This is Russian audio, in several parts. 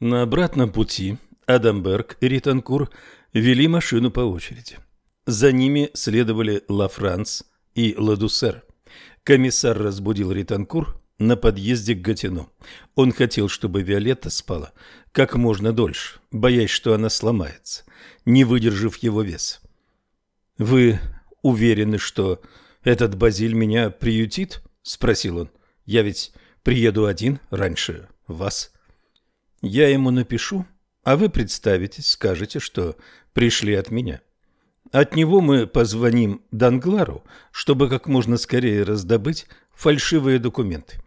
На обратном пути Адамберг и Ританкур вели машину по очереди. За ними следовали Ла Лафранц и Ладусер. Комиссар разбудил Ританкур на подъезде к Гатину. Он хотел, чтобы Виолетта спала как можно дольше, боясь, что она сломается, не выдержав его вес. «Вы уверены, что этот Базиль меня приютит?» – спросил он. «Я ведь приеду один раньше вас». Я ему напишу, а вы представитесь, скажете, что пришли от меня. От него мы позвоним Данглару, чтобы как можно скорее раздобыть фальшивые документы.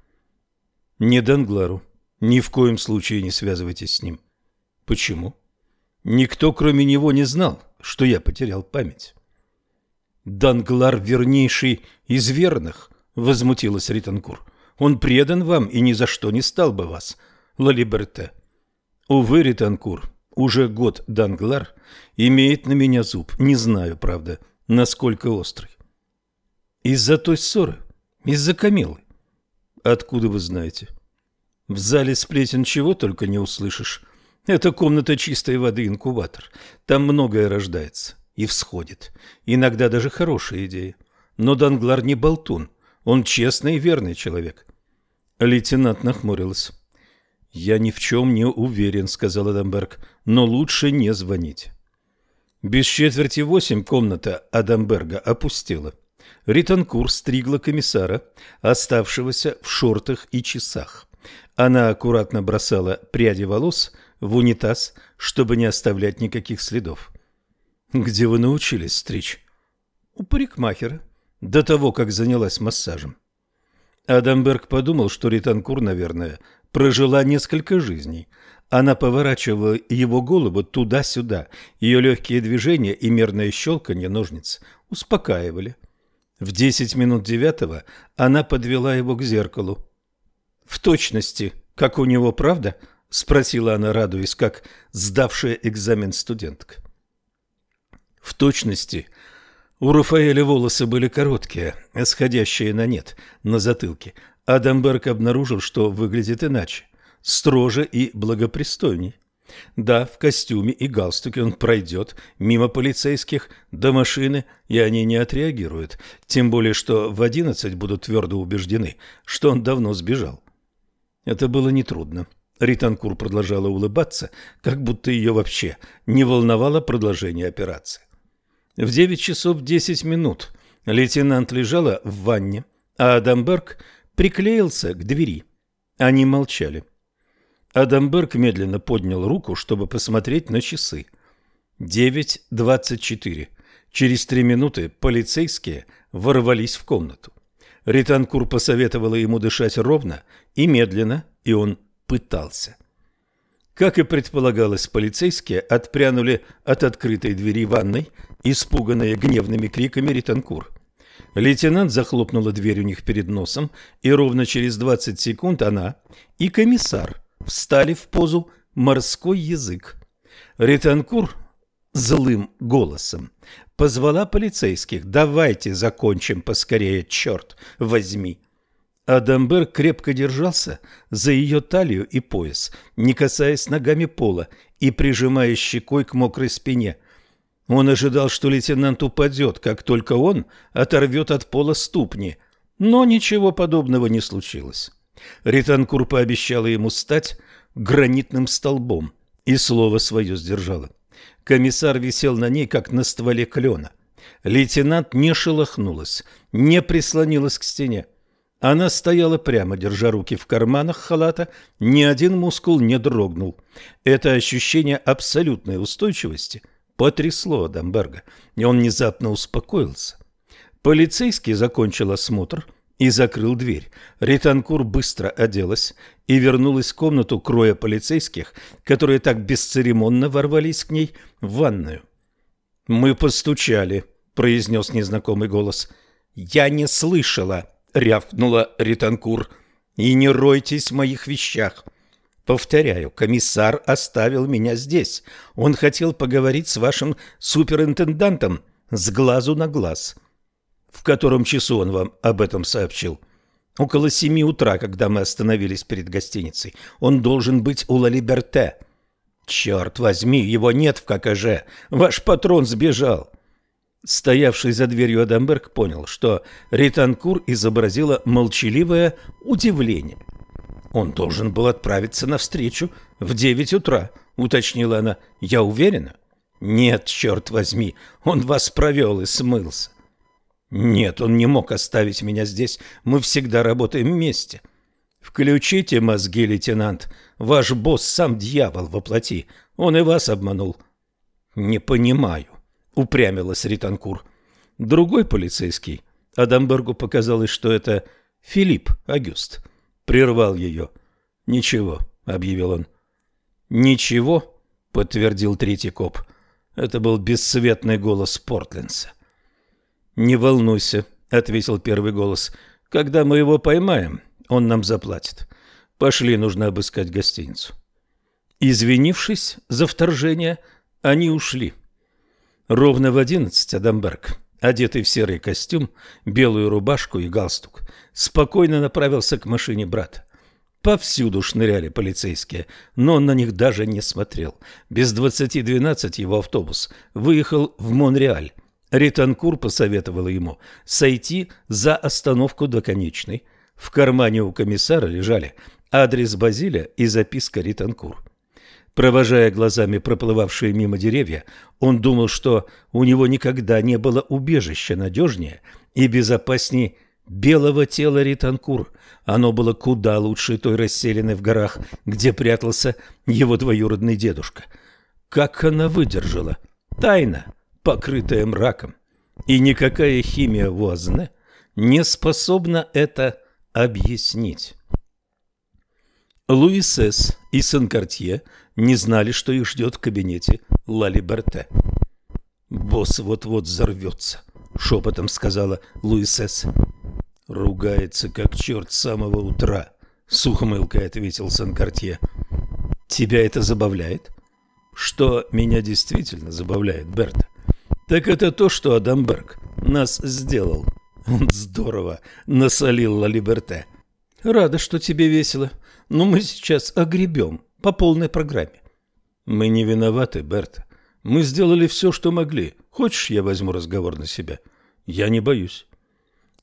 Не Данглару. Ни в коем случае не связывайтесь с ним. Почему? Никто, кроме него, не знал, что я потерял память. Данглар вернейший из верных, возмутилась Ританкур. Он предан вам и ни за что не стал бы вас, Лалиберте. Увы, Ританкур, уже год Данглар имеет на меня зуб. Не знаю, правда, насколько острый. Из-за той ссоры, из-за Камилы. Откуда вы знаете? В зале сплетен чего только не услышишь. Это комната чистой воды инкубатор. Там многое рождается и всходит. Иногда даже хорошие идеи. Но Данглар не болтун. Он честный и верный человек. Лейтенант нахмурился. Я ни в чем не уверен, сказал Адамберг, но лучше не звонить. Без четверти восемь комната Адамберга опустела. Ританкур стригла комиссара, оставшегося в шортах и часах. Она аккуратно бросала пряди волос в унитаз, чтобы не оставлять никаких следов. «Где вы научились стричь?» «У парикмахера», до того, как занялась массажем. Адамберг подумал, что Ританкур, наверное, прожила несколько жизней. Она поворачивала его голову туда-сюда. Ее легкие движения и мерное щелканье ножниц успокаивали. В десять минут девятого она подвела его к зеркалу. «В точности, как у него, правда?» – спросила она, радуясь, как сдавшая экзамен студентка. «В точности», у Рафаэля волосы были короткие, сходящие на нет, на затылке. Адамберг обнаружил, что выглядит иначе, строже и благопристойней. Да, в костюме и галстуке он пройдет мимо полицейских до машины, и они не отреагируют, тем более что в одиннадцать будут твердо убеждены, что он давно сбежал. Это было нетрудно. Ританкур продолжала улыбаться, как будто ее вообще не волновало продолжение операции. В девять часов 10 минут лейтенант лежала в ванне, а Адамберг приклеился к двери. Они молчали. Адамберг медленно поднял руку, чтобы посмотреть на часы. 9.24. Через три минуты полицейские ворвались в комнату. Ританкур посоветовала ему дышать ровно и медленно, и он пытался. Как и предполагалось, полицейские отпрянули от открытой двери ванной, испуганные гневными криками Ританкур. Лейтенант захлопнула дверь у них перед носом, и ровно через 20 секунд она и комиссар встали в позу «морской язык». Ританкур злым голосом позвала полицейских «давайте закончим поскорее, черт возьми». Адамбер крепко держался за ее талию и пояс, не касаясь ногами пола и прижимая щекой к мокрой спине. Он ожидал, что лейтенант упадет, как только он оторвет от пола ступни, но ничего подобного не случилось. Ританкур пообещала ему стать гранитным столбом и слово свое сдержала. Комиссар висел на ней, как на стволе клена. Лейтенант не шелохнулась, не прислонилась к стене. Она стояла прямо, держа руки в карманах халата, ни один мускул не дрогнул. Это ощущение абсолютной устойчивости Потрясло Дамберга, и он внезапно успокоился. Полицейский закончил осмотр и закрыл дверь. Ританкур быстро оделась и вернулась в комнату кроя полицейских, которые так бесцеремонно ворвались к ней в ванную. «Мы постучали», — произнес незнакомый голос. «Я не слышала», — рявкнула Ританкур. «И не ройтесь в моих вещах», — Повторяю, комиссар оставил меня здесь. Он хотел поговорить с вашим суперинтендантом с глазу на глаз. В котором часу он вам об этом сообщил? Около семи утра, когда мы остановились перед гостиницей. Он должен быть у Лалиберте. Черт возьми, его нет в ККЖ. Ваш патрон сбежал. Стоявший за дверью Адамберг понял, что Ританкур изобразила молчаливое удивление – он должен был отправиться навстречу в девять утра, уточнила она. Я уверена. Нет, черт возьми, он вас провел и смылся. Нет, он не мог оставить меня здесь. Мы всегда работаем вместе. Включите мозги, лейтенант. Ваш босс сам дьявол воплоти. Он и вас обманул. Не понимаю, упрямилась Ританкур. Другой полицейский. Адамбергу показалось, что это Филипп Агюст. — прервал ее. «Ничего», — объявил он. «Ничего?» — подтвердил третий коп. Это был бесцветный голос Портлендса. «Не волнуйся», — ответил первый голос. «Когда мы его поймаем, он нам заплатит. Пошли, нужно обыскать гостиницу». Извинившись за вторжение, они ушли. Ровно в одиннадцать Адамберг, одетый в серый костюм, белую рубашку и галстук, спокойно направился к машине брат. Повсюду шныряли полицейские, но он на них даже не смотрел. Без 20.12 его автобус выехал в Монреаль. Ританкур посоветовал ему сойти за остановку до конечной. В кармане у комиссара лежали адрес Базиля и записка Ританкур. Провожая глазами проплывавшие мимо деревья, он думал, что у него никогда не было убежища надежнее и безопаснее белого тела Ританкур. Оно было куда лучше той расселенной в горах, где прятался его двоюродный дедушка. Как она выдержала? Тайна, покрытая мраком. И никакая химия Вуазне не способна это объяснить. Луисес и Сен-Картье не знали, что их ждет в кабинете Лали Берте. «Босс вот-вот взорвется», — шепотом сказала Луис С. Ругается, как черт самого утра. Сухо мылкой ответил Санкартье. Тебя это забавляет? Что меня действительно забавляет, Берта? Так это то, что Адамберг нас сделал. Он здорово насолил Лалиберте. Рада, что тебе весело, но мы сейчас огребем по полной программе. Мы не виноваты, Берта. Мы сделали все, что могли. Хочешь, я возьму разговор на себя? Я не боюсь.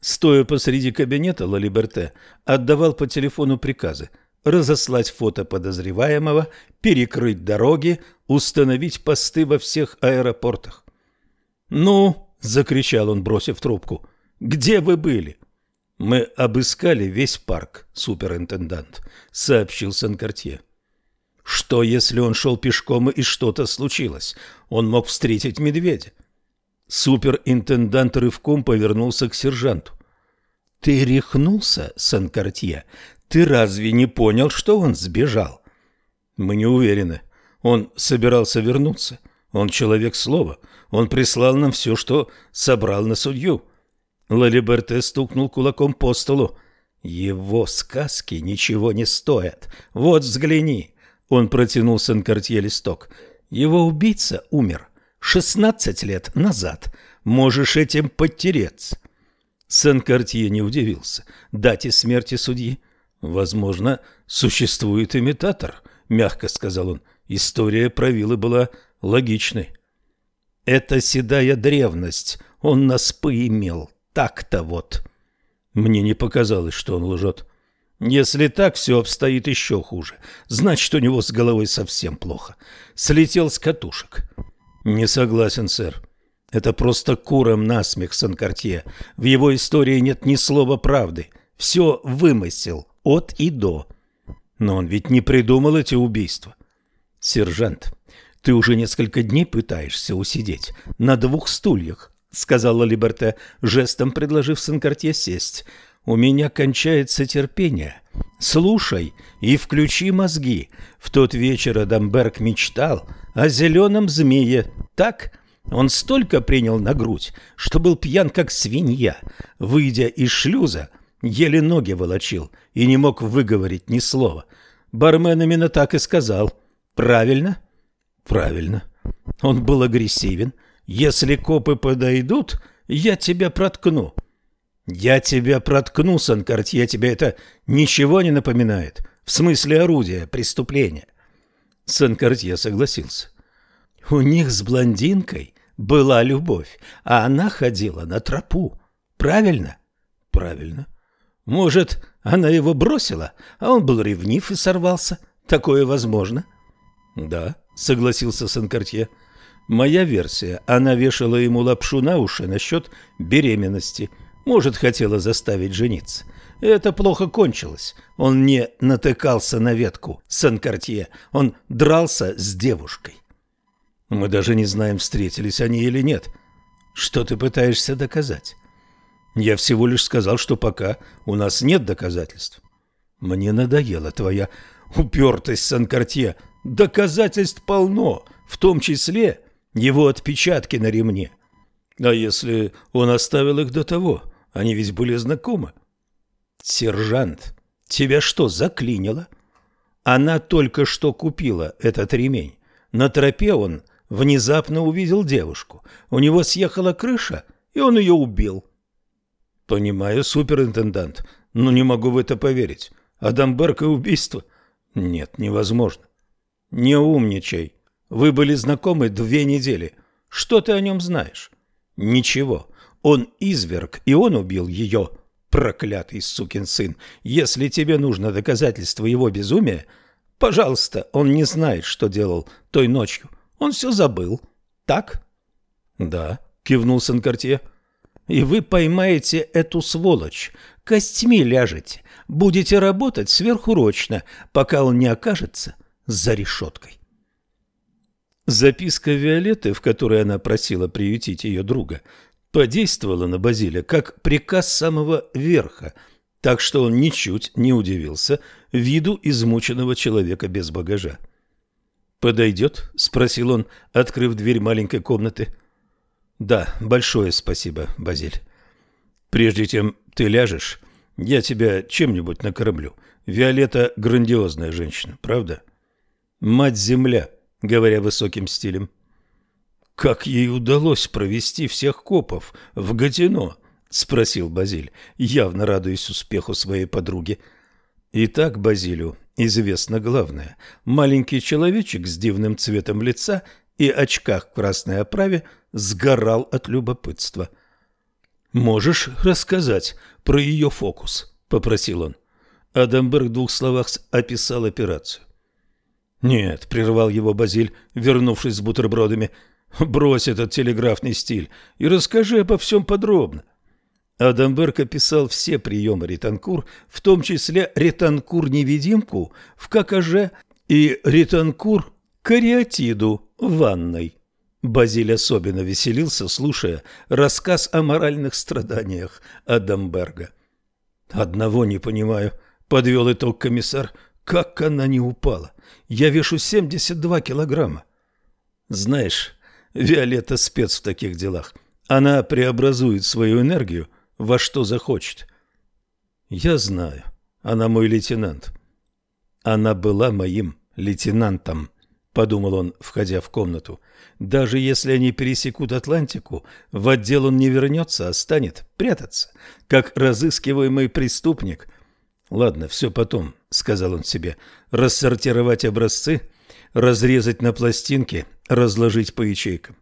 Стоя посреди кабинета, Лалиберте отдавал по телефону приказы разослать фото подозреваемого, перекрыть дороги, установить посты во всех аэропортах. «Ну!» – закричал он, бросив трубку. «Где вы были?» «Мы обыскали весь парк, суперинтендант», – сообщил Санкартье. «Что, если он шел пешком и что-то случилось? Он мог встретить медведя». Суперинтендант рывком повернулся к сержанту. «Ты рехнулся, Санкартье? Ты разве не понял, что он сбежал?» «Мы не уверены. Он собирался вернуться. Он человек слова. Он прислал нам все, что собрал на судью». Лалиберте стукнул кулаком по столу. «Его сказки ничего не стоят. Вот взгляни!» Он протянул Санкартье листок. «Его убийца умер 16 лет назад. Можешь этим подтереться. Санкартье не удивился. Дате смерти судьи. Возможно, существует имитатор, мягко сказал он. История правила была логичной. Это седая древность. Он нас поимел. Так-то вот. Мне не показалось, что он лжет. Если так, все обстоит еще хуже. Значит, у него с головой совсем плохо. Слетел с катушек. Не согласен, сэр. Это просто куром насмех Санкартье. В его истории нет ни слова правды. Все вымысел, от и до. Но он ведь не придумал эти убийства. Сержант, ты уже несколько дней пытаешься усидеть на двух стульях, сказала Либерте, жестом предложив Санкартье сесть. У меня кончается терпение. Слушай и включи мозги. В тот вечер Адамберг мечтал о зеленом змее. Так? Он столько принял на грудь, что был пьян, как свинья. Выйдя из шлюза, еле ноги волочил и не мог выговорить ни слова. Бармен именно так и сказал. «Правильно?» «Правильно. Он был агрессивен. Если копы подойдут, я тебя проткну». Я тебя проткну, Санкартье, тебе это ничего не напоминает. В смысле орудия, преступления. Санкартье согласился. У них с блондинкой была любовь, а она ходила на тропу. Правильно? Правильно. Может, она его бросила, а он был ревнив и сорвался. Такое возможно? Да, согласился Санкартье. Моя версия. Она вешала ему лапшу на уши насчет беременности – может, хотела заставить жениться. Это плохо кончилось. Он не натыкался на ветку Сан-Кортье. Он дрался с девушкой. Мы даже не знаем, встретились они или нет. Что ты пытаешься доказать? Я всего лишь сказал, что пока у нас нет доказательств. Мне надоела твоя упертость, Сан-Кортье. Доказательств полно, в том числе его отпечатки на ремне. А если он оставил их до того? — они ведь были знакомы. Сержант, тебя что, заклинило? Она только что купила этот ремень. На тропе он внезапно увидел девушку. У него съехала крыша, и он ее убил. Понимаю, суперинтендант, но не могу в это поверить. Адамберг и убийство? Нет, невозможно. Не умничай. Вы были знакомы две недели. Что ты о нем знаешь? Ничего. Он изверг, и он убил ее. Проклятый сукин сын, если тебе нужно доказательство его безумия, пожалуйста, он не знает, что делал той ночью. Он все забыл. Так? Да, кивнул Санкартье. И вы поймаете эту сволочь, костьми ляжете, будете работать сверхурочно, пока он не окажется за решеткой. Записка Виолетты, в которой она просила приютить ее друга, Подействовало на Базиля как приказ самого верха, так что он ничуть не удивился виду измученного человека без багажа. «Подойдет?» – спросил он, открыв дверь маленькой комнаты. «Да, большое спасибо, Базиль. Прежде чем ты ляжешь, я тебя чем-нибудь накормлю. Виолетта – грандиозная женщина, правда?» «Мать-земля», – говоря высоким стилем как ей удалось провести всех копов в Годино?» — спросил Базиль, явно радуясь успеху своей подруги. «Итак, Базилю известно главное. Маленький человечек с дивным цветом лица и очках в красной оправе сгорал от любопытства». «Можешь рассказать про ее фокус?» — попросил он. Адамберг в двух словах описал операцию. «Нет», — прервал его Базиль, вернувшись с бутербродами, — Брось этот телеграфный стиль и расскажи обо всем подробно. Адамберка писал все приемы ретанкур, в том числе ретанкур невидимку в ККЖ и ретанкур-кариатиду в ванной. Базиль особенно веселился, слушая рассказ о моральных страданиях Адамберга. «Одного не понимаю», — подвел итог комиссар, — «как она не упала? Я вешу 72 килограмма». «Знаешь, Виолетта спец в таких делах. Она преобразует свою энергию во что захочет. Я знаю. Она мой лейтенант. Она была моим лейтенантом, подумал он, входя в комнату. Даже если они пересекут Атлантику, в отдел он не вернется, а станет прятаться, как разыскиваемый преступник. Ладно, все потом, сказал он себе. Рассортировать образцы – разрезать на пластинки, разложить по ячейкам.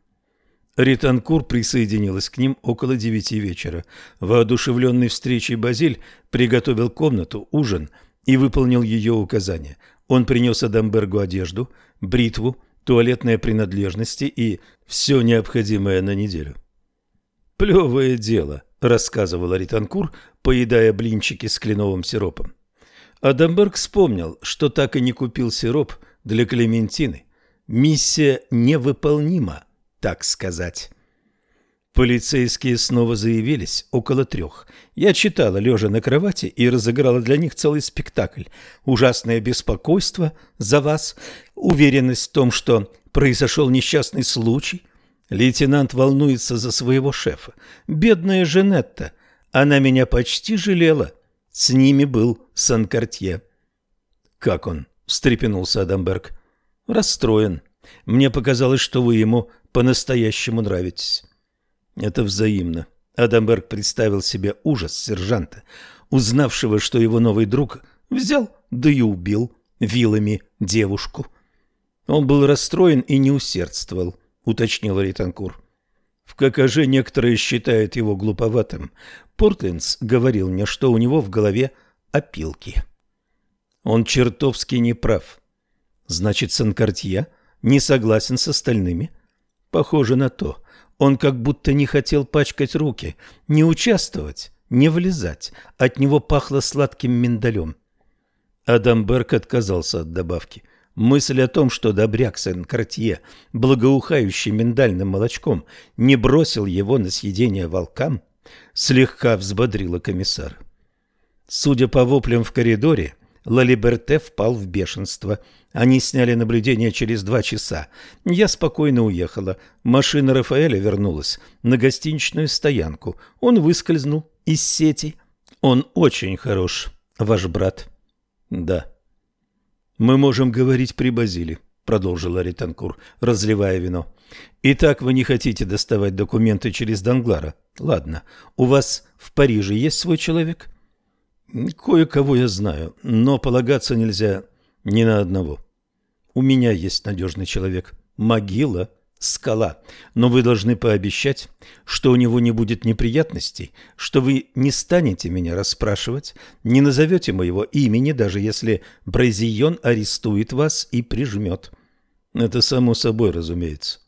Ританкур присоединилась к ним около девяти вечера. Воодушевленный встречей Базиль приготовил комнату, ужин и выполнил ее указания. Он принес Адамбергу одежду, бритву, туалетные принадлежности и все необходимое на неделю. «Плевое дело», — рассказывала Ританкур, поедая блинчики с кленовым сиропом. Адамберг вспомнил, что так и не купил сироп для Клементины. Миссия невыполнима, так сказать. Полицейские снова заявились, около трех. Я читала, лежа на кровати, и разыграла для них целый спектакль. Ужасное беспокойство за вас, уверенность в том, что произошел несчастный случай. Лейтенант волнуется за своего шефа. Бедная Женетта, она меня почти жалела. С ними был Санкартье. Как он? встрепенулся Адамберг. «Расстроен. Мне показалось, что вы ему по-настоящему нравитесь». «Это взаимно». Адамберг представил себе ужас сержанта, узнавшего, что его новый друг взял, да и убил вилами девушку. «Он был расстроен и не усердствовал», — уточнил Ританкур. В ККЖ некоторые считают его глуповатым. Портлинс говорил мне, что у него в голове опилки. Он чертовски неправ. Значит, Санкартье не согласен с остальными? Похоже на то. Он как будто не хотел пачкать руки, не участвовать, не влезать. От него пахло сладким миндалем. Адамберг отказался от добавки. Мысль о том, что добряк Сен-Картье, благоухающий миндальным молочком, не бросил его на съедение волкам, слегка взбодрила комиссар. Судя по воплям в коридоре, Лалиберте впал в бешенство. Они сняли наблюдение через два часа. Я спокойно уехала. Машина Рафаэля вернулась на гостиничную стоянку. Он выскользнул из сети. Он очень хорош, ваш брат. Да. Мы можем говорить при Базиле, продолжила Ританкур, разливая вино. Итак, вы не хотите доставать документы через Данглара. Ладно. У вас в Париже есть свой человек? — Кое-кого я знаю, но полагаться нельзя ни на одного. У меня есть надежный человек. Могила – скала. Но вы должны пообещать, что у него не будет неприятностей, что вы не станете меня расспрашивать, не назовете моего имени, даже если Бразион арестует вас и прижмет. Это само собой разумеется.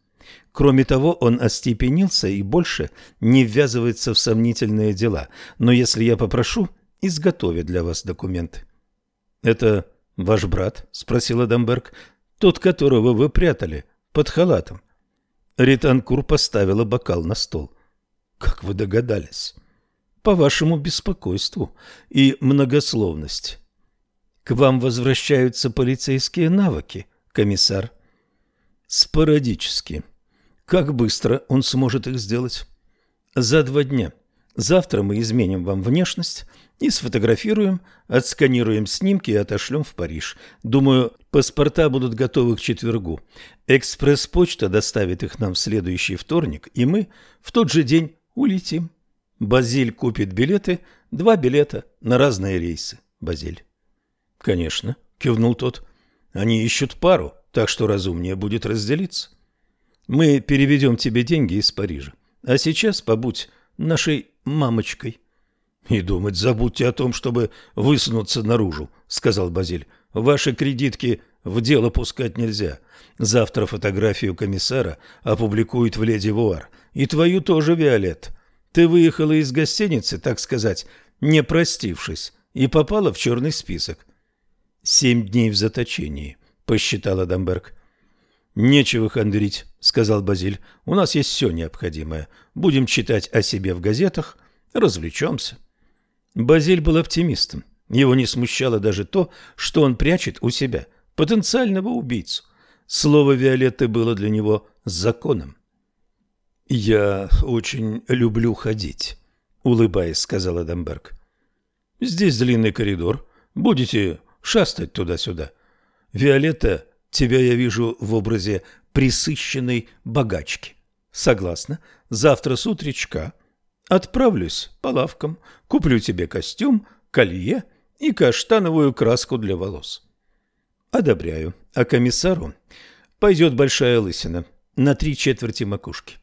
Кроме того, он остепенился и больше не ввязывается в сомнительные дела. Но если я попрошу, Изготовит для вас документ. Это ваш брат? спросила Дамберг, тот, которого вы прятали под халатом. Ританкур поставила бокал на стол. Как вы догадались? По вашему беспокойству и многословность. К вам возвращаются полицейские навыки, комиссар. Спорадически. Как быстро он сможет их сделать? За два дня. Завтра мы изменим вам внешность и сфотографируем, отсканируем снимки и отошлем в Париж. Думаю, паспорта будут готовы к четвергу. Экспресс-почта доставит их нам в следующий вторник, и мы в тот же день улетим. Базиль купит билеты, два билета на разные рейсы. Базиль. Конечно, кивнул тот. Они ищут пару, так что разумнее будет разделиться. Мы переведем тебе деньги из Парижа. А сейчас побудь нашей мамочкой». «И думать, забудьте о том, чтобы высунуться наружу», — сказал Базиль. «Ваши кредитки в дело пускать нельзя. Завтра фотографию комиссара опубликуют в «Леди Вуар». И твою тоже, Виолет. Ты выехала из гостиницы, так сказать, не простившись, и попала в черный список». «Семь дней в заточении», — посчитала Дамберг. «Нечего хандрить», — сказал Базиль. «У нас есть все необходимое. Будем читать о себе в газетах, развлечемся». Базиль был оптимистом. Его не смущало даже то, что он прячет у себя потенциального убийцу. Слово Виолетты было для него законом. «Я очень люблю ходить», — улыбаясь, сказал Эдамберг. «Здесь длинный коридор. Будете шастать туда-сюда». Виолетта Тебя я вижу в образе присыщенной богачки. Согласна, завтра с утречка отправлюсь по лавкам, куплю тебе костюм, колье и каштановую краску для волос. Одобряю. А комиссару пойдет большая лысина на три четверти макушки.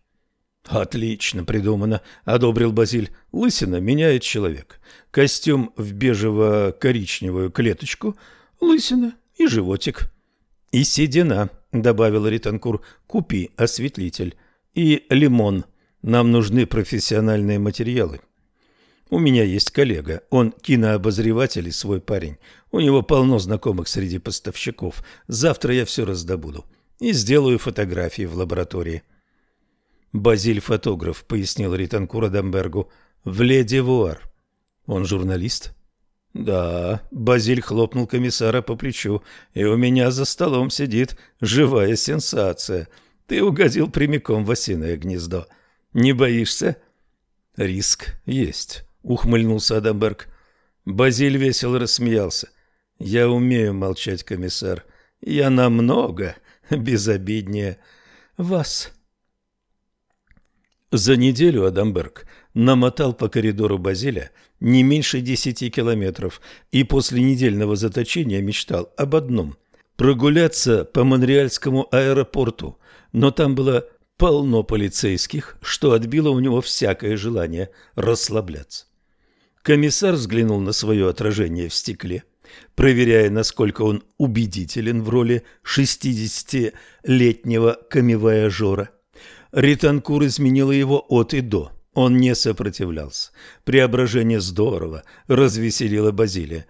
Отлично придумано, одобрил Базиль. Лысина меняет человек. Костюм в бежево-коричневую клеточку, лысина и животик и седина», — добавил Ританкур. «Купи осветлитель и лимон. Нам нужны профессиональные материалы». «У меня есть коллега. Он кинообозреватель и свой парень. У него полно знакомых среди поставщиков. Завтра я все раздобуду и сделаю фотографии в лаборатории». «Базиль – фотограф», — пояснил Ританкур Домбергу, «В Леди Ледивуар». «Он журналист?» Да, Базиль хлопнул комиссара по плечу. И у меня за столом сидит живая сенсация. Ты угодил прямиком в осиное гнездо. Не боишься? Риск есть, ухмыльнулся Адамберг. Базиль весело рассмеялся. Я умею молчать, комиссар. Я намного безобиднее вас. За неделю Адамберг намотал по коридору Базиля не меньше десяти километров и после недельного заточения мечтал об одном – прогуляться по Монреальскому аэропорту, но там было полно полицейских, что отбило у него всякое желание расслабляться. Комиссар взглянул на свое отражение в стекле, проверяя, насколько он убедителен в роли 60-летнего камевояжора. Ританкур изменила его от и до – он не сопротивлялся. Преображение здорово развеселило Базилия.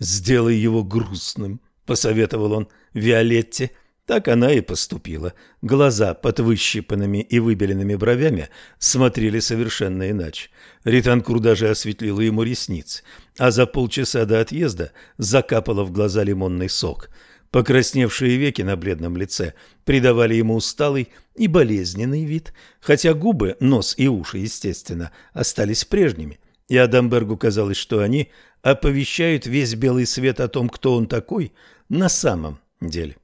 «Сделай его грустным», — посоветовал он Виолетте. Так она и поступила. Глаза под выщипанными и выбеленными бровями смотрели совершенно иначе. Ританкур даже осветлила ему ресницы, а за полчаса до отъезда закапала в глаза лимонный сок — Покрасневшие веки на бледном лице придавали ему усталый и болезненный вид, хотя губы, нос и уши, естественно, остались прежними. И Адамбергу казалось, что они оповещают весь белый свет о том, кто он такой на самом деле.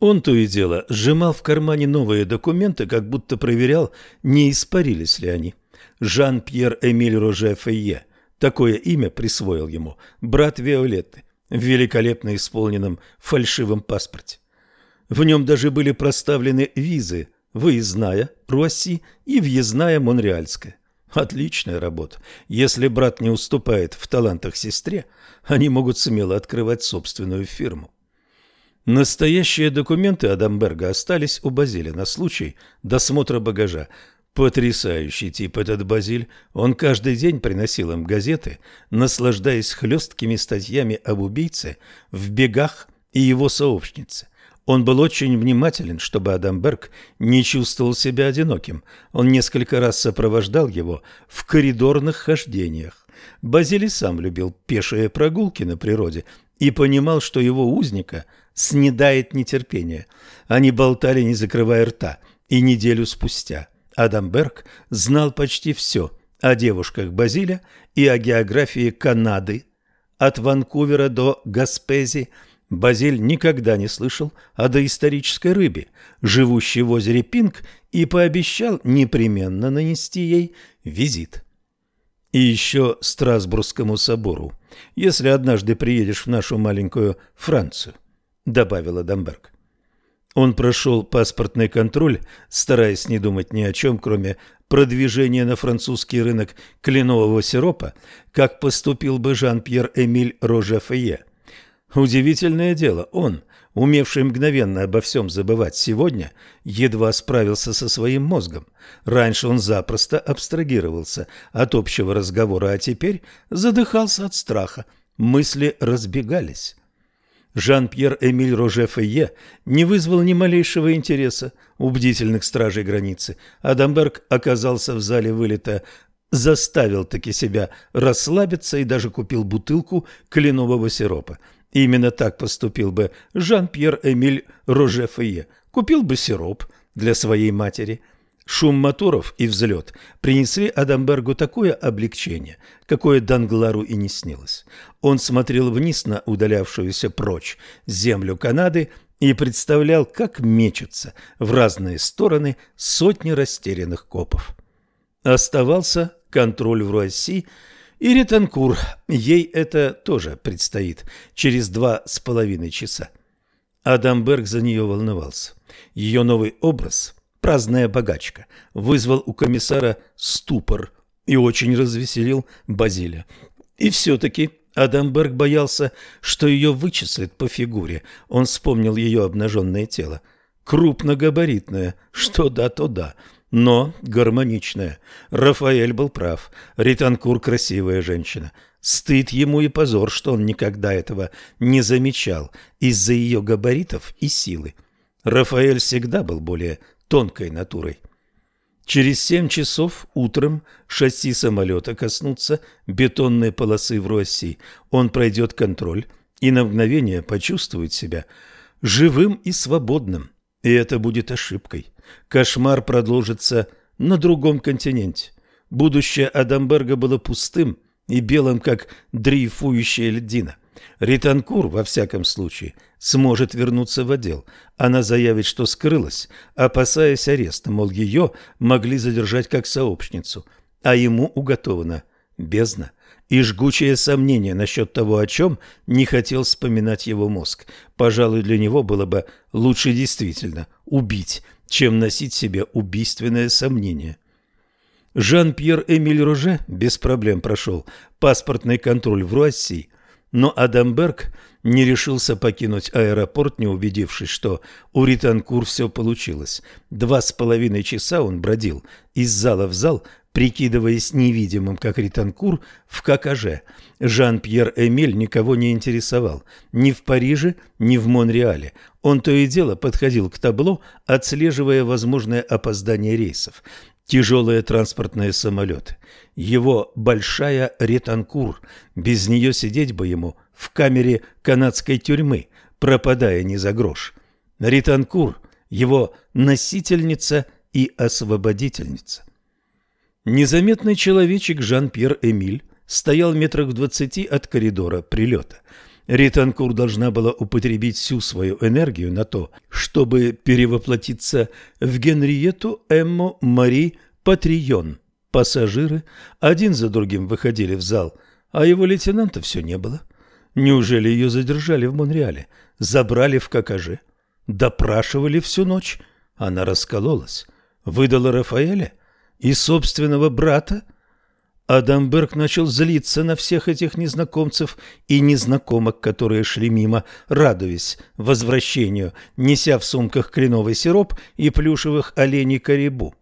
Он то и дело сжимал в кармане новые документы, как будто проверял, не испарились ли они. Жан-Пьер Эмиль Роже Фейе – такое имя присвоил ему брат Виолетты, в великолепно исполненном фальшивом паспорте. В нем даже были проставлены визы, выездная Руасси и въездная Монреальская. Отличная работа. Если брат не уступает в талантах сестре, они могут смело открывать собственную фирму. Настоящие документы Адамберга остались у Базиля на случай досмотра багажа, Потрясающий тип этот Базиль. Он каждый день приносил им газеты, наслаждаясь хлесткими статьями об убийце в бегах и его сообщнице. Он был очень внимателен, чтобы Адамберг не чувствовал себя одиноким. Он несколько раз сопровождал его в коридорных хождениях. Базилий сам любил пешие прогулки на природе и понимал, что его узника снедает нетерпение. Они болтали, не закрывая рта, и неделю спустя – Адамберг знал почти все о девушках Базиля и о географии Канады. От Ванкувера до Гаспези Базиль никогда не слышал о доисторической рыбе, живущей в озере Пинг, и пообещал непременно нанести ей визит. И еще Страсбургскому собору, если однажды приедешь в нашу маленькую Францию, добавила Дамберг. Он прошел паспортный контроль, стараясь не думать ни о чем, кроме продвижения на французский рынок кленового сиропа, как поступил бы Жан-Пьер Эмиль Рожефе. Удивительное дело, он, умевший мгновенно обо всем забывать сегодня, едва справился со своим мозгом. Раньше он запросто абстрагировался от общего разговора, а теперь задыхался от страха. Мысли разбегались. Жан-Пьер Эмиль Рожефе не вызвал ни малейшего интереса у бдительных стражей границы. Адамберг оказался в зале вылета, заставил таки себя расслабиться и даже купил бутылку кленового сиропа. Именно так поступил бы Жан-Пьер Эмиль Рожефе. Купил бы сироп для своей матери – Шум моторов и взлет принесли Адамбергу такое облегчение, какое Данглару и не снилось. Он смотрел вниз на удалявшуюся прочь землю Канады и представлял, как мечется в разные стороны сотни растерянных копов. Оставался контроль в Руасси и Ританкур. Ей это тоже предстоит через два с половиной часа. Адамберг за нее волновался. Ее новый образ – праздная богачка, вызвал у комиссара ступор и очень развеселил Базиля. И все-таки Адамберг боялся, что ее вычислят по фигуре. Он вспомнил ее обнаженное тело. Крупногабаритное, что да, то да но гармоничное. Рафаэль был прав. Ританкур – красивая женщина. Стыд ему и позор, что он никогда этого не замечал из-за ее габаритов и силы. Рафаэль всегда был более тонкой натурой. Через семь часов утром шасси самолета коснутся бетонной полосы в России. Он пройдет контроль и на мгновение почувствует себя живым и свободным. И это будет ошибкой. Кошмар продолжится на другом континенте. Будущее Адамберга было пустым и белым, как дрейфующая льдина – Ританкур, во всяком случае, сможет вернуться в отдел. Она заявит, что скрылась, опасаясь ареста, мол, ее могли задержать как сообщницу, а ему уготована бездна и жгучее сомнение насчет того, о чем не хотел вспоминать его мозг. Пожалуй, для него было бы лучше действительно убить, чем носить в себе убийственное сомнение. Жан-Пьер Эмиль Роже без проблем прошел паспортный контроль в России – но Адамберг не решился покинуть аэропорт, не убедившись, что у Ританкур все получилось. Два с половиной часа он бродил из зала в зал, прикидываясь невидимым, как Ританкур, в ККЖ. Жан-Пьер Эмиль никого не интересовал. Ни в Париже, ни в Монреале. Он то и дело подходил к табло, отслеживая возможное опоздание рейсов. Тяжелые транспортные самолеты. Его большая ретанкур. Без нее сидеть бы ему в камере канадской тюрьмы, пропадая не за грош. Ретанкур – его носительница и освободительница. Незаметный человечек Жан-Пьер Эмиль стоял метрах в двадцати от коридора прилета – Ританкур должна была употребить всю свою энергию на то, чтобы перевоплотиться в Генриету Эмму Мари Патрион. Пассажиры один за другим выходили в зал, а его лейтенанта все не было. Неужели ее задержали в Монреале, забрали в Какаже, допрашивали всю ночь? Она раскололась, выдала Рафаэля и собственного брата – Адамберг начал злиться на всех этих незнакомцев и незнакомок, которые шли мимо, радуясь возвращению, неся в сумках кленовый сироп и плюшевых оленей корибу.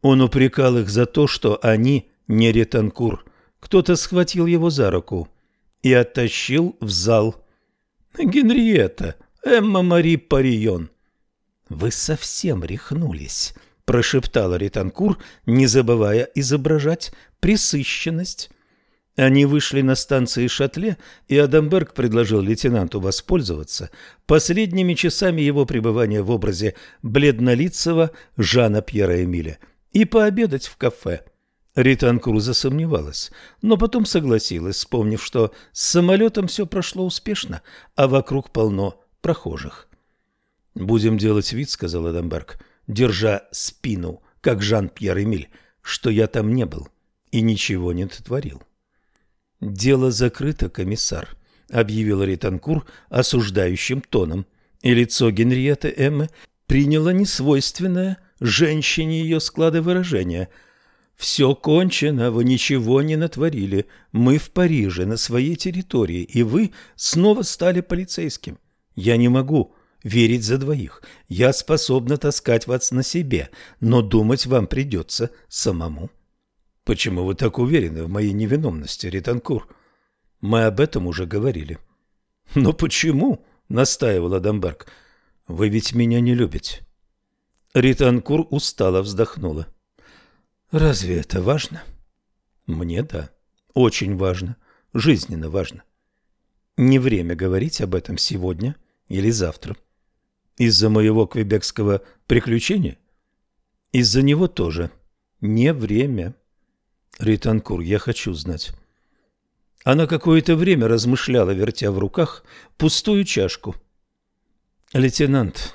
Он упрекал их за то, что они не ретанкур. Кто-то схватил его за руку и оттащил в зал. «Генриетта, Эмма Мари Парион». «Вы совсем рехнулись», – прошептала Ританкур, не забывая изображать пресыщенность. Они вышли на станции Шатле, и Адамберг предложил лейтенанту воспользоваться последними часами его пребывания в образе бледнолицего Жана Пьера Эмиля и пообедать в кафе. Ритан Круза сомневалась, но потом согласилась, вспомнив, что с самолетом все прошло успешно, а вокруг полно прохожих. «Будем делать вид», — сказал Адамберг, держа спину, как Жан-Пьер Эмиль, что я там не был и ничего не сотворил. «Дело закрыто, комиссар», — объявил Ританкур осуждающим тоном, и лицо Генриетты Эммы приняло несвойственное женщине ее склада выражения. «Все кончено, вы ничего не натворили. Мы в Париже, на своей территории, и вы снова стали полицейским. Я не могу верить за двоих. Я способна таскать вас на себе, но думать вам придется самому». Почему вы так уверены в моей невиновности, Ританкур? Мы об этом уже говорили. Но почему? настаивала Дамбарк. Вы ведь меня не любите. Ританкур устало вздохнула. Разве это важно? Мне да. Очень важно. Жизненно важно. Не время говорить об этом сегодня или завтра. Из-за моего квебекского приключения? Из-за него тоже. Не время. Ританкур, я хочу знать. Она какое-то время размышляла, вертя в руках пустую чашку. «Лейтенант,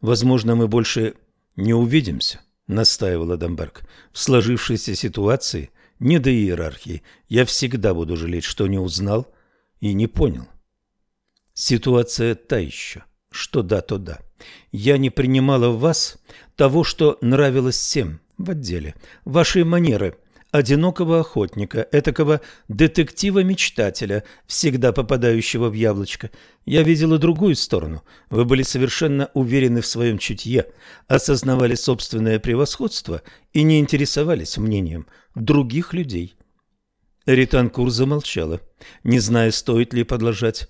возможно, мы больше не увидимся», — настаивала Дамберг. «В сложившейся ситуации, не до иерархии, я всегда буду жалеть, что не узнал и не понял». «Ситуация та еще. Что да, то да. Я не принимала в вас того, что нравилось всем в отделе, ваши манеры» одинокого охотника, этакого детектива-мечтателя, всегда попадающего в яблочко. Я видела другую сторону. Вы были совершенно уверены в своем чутье, осознавали собственное превосходство и не интересовались мнением других людей. Ританкур замолчала, не зная, стоит ли подлажать.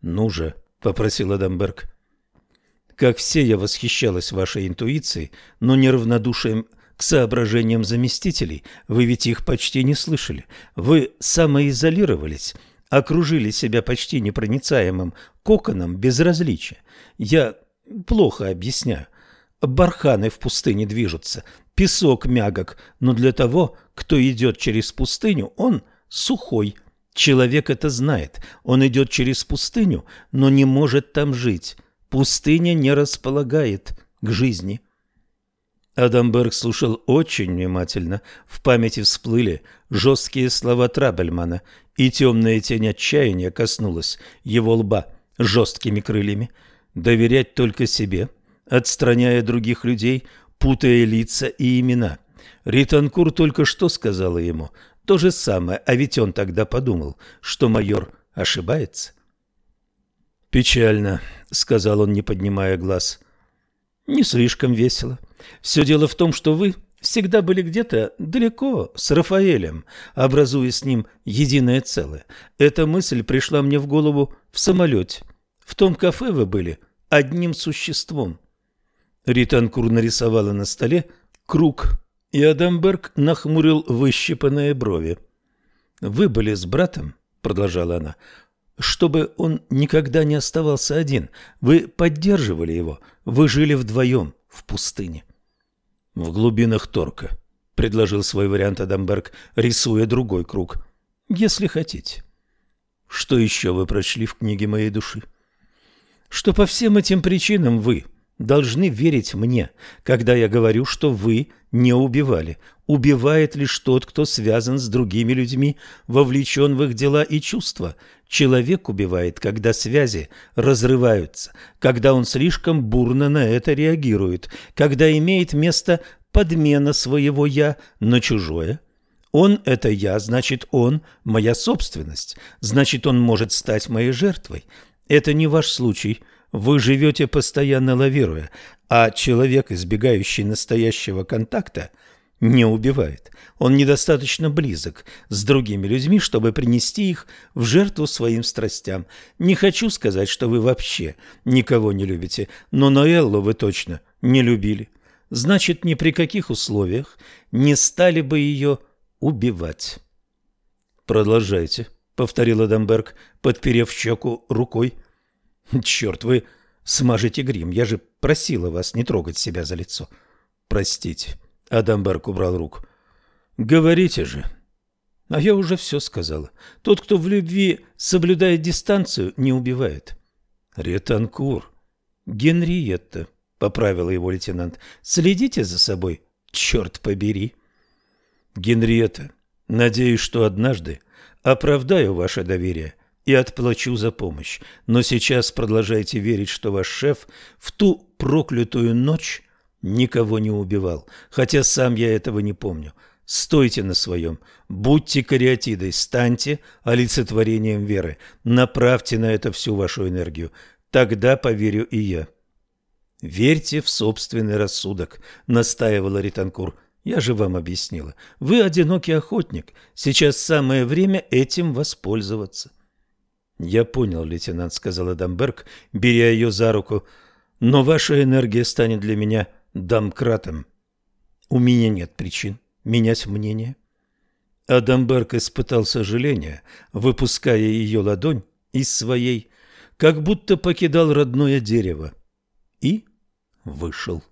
«Ну же», — попросил Адамберг. «Как все я восхищалась вашей интуицией, но неравнодушием к соображениям заместителей. Вы ведь их почти не слышали. Вы самоизолировались, окружили себя почти непроницаемым коконом безразличия. Я плохо объясняю. Барханы в пустыне движутся, песок мягок, но для того, кто идет через пустыню, он сухой. Человек это знает. Он идет через пустыню, но не может там жить. Пустыня не располагает к жизни. Адамберг слушал очень внимательно, в памяти всплыли жесткие слова Трабельмана, и темная тень отчаяния коснулась его лба жесткими крыльями. Доверять только себе, отстраняя других людей, путая лица и имена. Ританкур только что сказала ему то же самое, а ведь он тогда подумал, что майор ошибается. «Печально», — сказал он, не поднимая глаз. «Не слишком весело». Все дело в том, что вы всегда были где-то далеко с Рафаэлем, образуя с ним единое целое. Эта мысль пришла мне в голову в самолете. В том кафе вы были одним существом. Ританкур нарисовала на столе круг, и Адамберг нахмурил выщипанные брови. «Вы были с братом?» — продолжала она чтобы он никогда не оставался один. Вы поддерживали его. Вы жили вдвоем в пустыне. В глубинах Торка, предложил свой вариант Адамберг, рисуя другой круг. Если хотите. Что еще вы прочли в книге моей души? Что по всем этим причинам вы должны верить мне, когда я говорю, что вы не убивали. Убивает лишь тот, кто связан с другими людьми, вовлечен в их дела и чувства. Человек убивает, когда связи разрываются, когда он слишком бурно на это реагирует, когда имеет место подмена своего «я» на чужое – он – это я, значит, он – моя собственность, значит, он может стать моей жертвой. Это не ваш случай. Вы живете постоянно лавируя, а человек, избегающий настоящего контакта – не убивает. Он недостаточно близок с другими людьми, чтобы принести их в жертву своим страстям. Не хочу сказать, что вы вообще никого не любите, но Ноэллу вы точно не любили. Значит, ни при каких условиях не стали бы ее убивать. «Продолжайте», — повторила Дамберг, подперев щеку рукой. «Черт, вы смажете грим. Я же просила вас не трогать себя за лицо. Простите». Адамберг убрал руку. «Говорите же». «А я уже все сказала. Тот, кто в любви соблюдает дистанцию, не убивает». «Ретанкур». «Генриетта», — поправила его лейтенант. «Следите за собой, черт побери». «Генриетта, надеюсь, что однажды оправдаю ваше доверие» и отплачу за помощь. Но сейчас продолжайте верить, что ваш шеф в ту проклятую ночь никого не убивал, хотя сам я этого не помню. Стойте на своем, будьте кариатидой, станьте олицетворением веры, направьте на это всю вашу энергию, тогда поверю и я». «Верьте в собственный рассудок», — настаивала Ританкур. «Я же вам объяснила. Вы одинокий охотник. Сейчас самое время этим воспользоваться». «Я понял, лейтенант», — сказала Дамберг, беря ее за руку. «Но ваша энергия станет для меня домкратом. У меня нет причин менять мнение. Адам испытал сожаление, выпуская ее ладонь из своей, как будто покидал родное дерево, и вышел.